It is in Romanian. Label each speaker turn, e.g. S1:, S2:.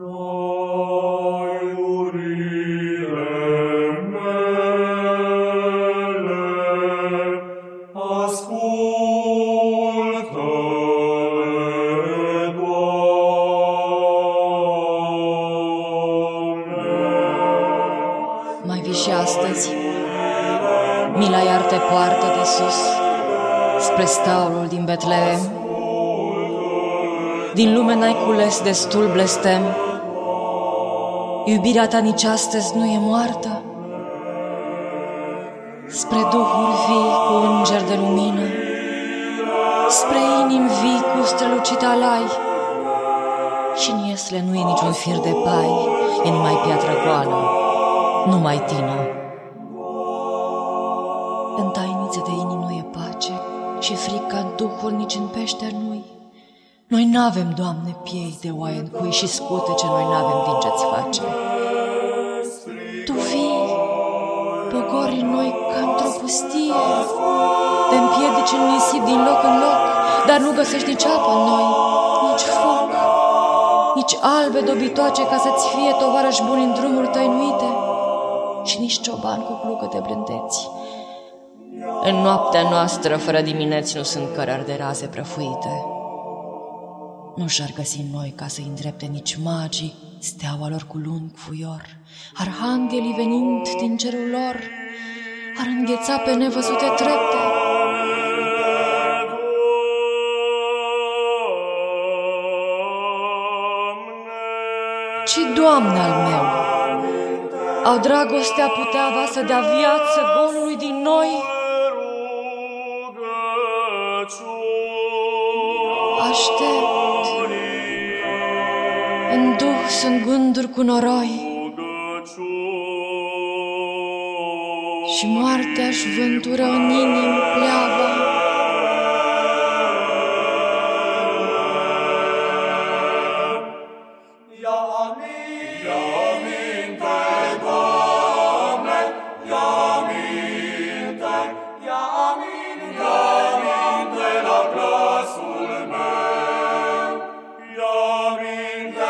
S1: Mai vii și astăzi, mila iar te poartă de sus, spre staulul din Betleem. Din lume n-ai cules destul blestem, iubirea ta nici astăzi nu e moartă. Spre duhuri vii cu înger de lumină, spre inim vii cu strălucit alai, și în iesle nu e niciun fir de pai, e numai piatră goală numai tine. În tainițe de inimă nu e pace și frica în duhuri nici în peșteri nu-i. Noi n-avem, Doamne, piei de oaie în cui și scute ce noi n-avem din ce-ți face. Tu vii, pogori în noi ca într-o pustie, te împiedici în nisip din loc în loc, dar nu găsești nici apă în noi, nici foc, nici albe dobitoace ca să-ți fie tovarăși buni în drumuri tăinuite și nici cioban cu plugă de blândeți. În noaptea noastră, fără dimineți, nu sunt cărări de raze prăfuite. Nu și-ar găsi în noi ca să-i îndrepte nici magii, steaua lor cu lung fuior, arhanghelii venind din cerul lor, ar îngheța pe nevăzute trepte. Ci, Doamne al meu, au dragostea putea va să dea viață golului din noi? Aștept. În duh sunt gânduri cu noroi. Și moartea-și vântură în inim pleavă.
S2: către